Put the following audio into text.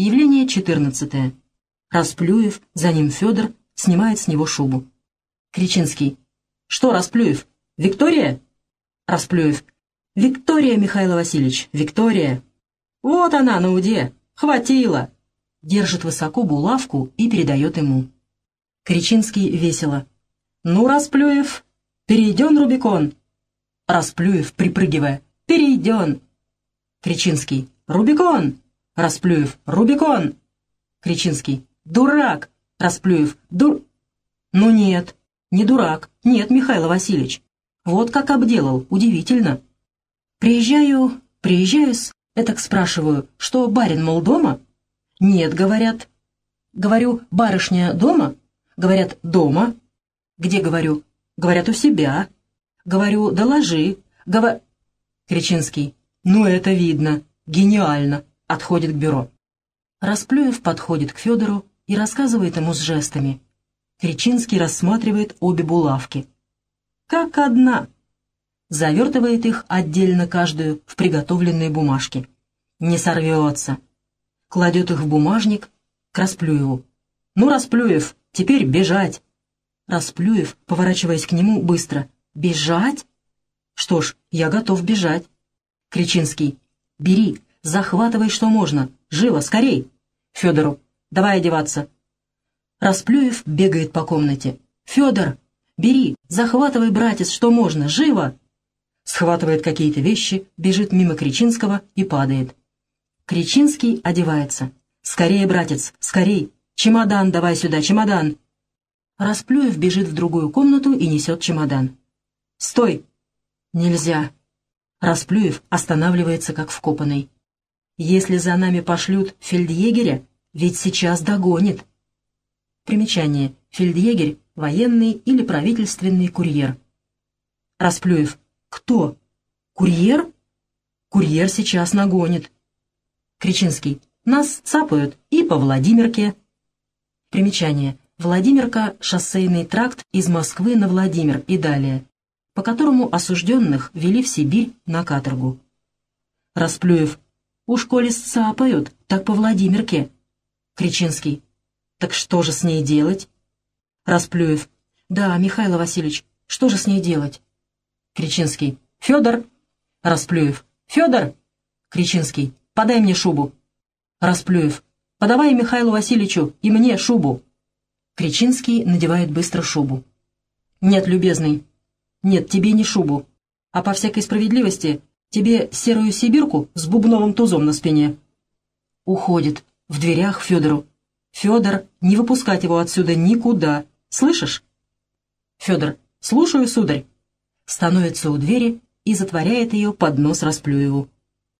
Явление 14. Расплюев, за ним Федор, снимает с него шубу. Кричинский. «Что, Расплюев? Виктория?» Расплюев. «Виктория, Михаил Васильевич, Виктория!» «Вот она на уде! Хватило!» Держит высоко булавку и передает ему. Кричинский весело. «Ну, Расплюев, перейден Рубикон!» Расплюев, припрыгивая. «Перейден!» Кричинский. «Рубикон!» Расплюев. «Рубикон!» Кричинский. «Дурак!» Расплюев. «Дур...» «Ну нет, не дурак. Нет, Михаил Васильевич. Вот как обделал. Удивительно. Приезжаю, приезжаю-с, этак спрашиваю, что барин, мол, дома? Нет, говорят. Говорю, барышня дома? Говорят, дома. Где, говорю? Говорят, у себя. Говорю, доложи. Гова... Кричинский. Ну, это видно. Гениально. Отходит к бюро. Расплюев подходит к Федору и рассказывает ему с жестами. Кричинский рассматривает обе булавки. Как одна. Завертывает их отдельно каждую в приготовленные бумажки. Не сорвется. Кладет их в бумажник к Расплюеву. «Ну, Расплюев, теперь бежать!» Расплюев, поворачиваясь к нему, быстро. «Бежать?» «Что ж, я готов бежать». Кричинский. «Бери, захватывай, что можно. Живо, скорей!» Федору. «Давай одеваться». Расплюев бегает по комнате. «Федор, бери, захватывай, братец, что можно, живо!» Схватывает какие-то вещи, бежит мимо Кричинского и падает. Кричинский одевается. «Скорее, братец, скорей! Чемодан давай сюда, чемодан!» Расплюев бежит в другую комнату и несет чемодан. «Стой!» «Нельзя!» Расплюев останавливается, как вкопанный. «Если за нами пошлют фельдъегеря, ведь сейчас догонит!» Примечание. Фельдъегерь, военный или правительственный курьер. Расплюев. Кто? Курьер? Курьер сейчас нагонит. Кричинский. Нас цапают и по Владимирке. Примечание. Владимирка — шоссейный тракт из Москвы на Владимир и далее, по которому осужденных вели в Сибирь на каторгу. Расплюев. Уж коли сцапают, так по Владимирке. Кричинский. Так что же с ней делать? Расплюев. Да, Михаил Васильевич, что же с ней делать? Кричинский. Федор. Расплюев. Федор. Кричинский. Подай мне шубу. Расплюев. Подавай Михаилу Васильевичу и мне шубу. Кричинский надевает быстро шубу. Нет, любезный. Нет, тебе не шубу. А по всякой справедливости тебе серую сибирку с бубновым тузом на спине. Уходит. В дверях Федору. Федор, не выпускать его отсюда никуда. Слышишь? Федор, слушаю, сударь. Становится у двери и затворяет ее под нос Расплюеву.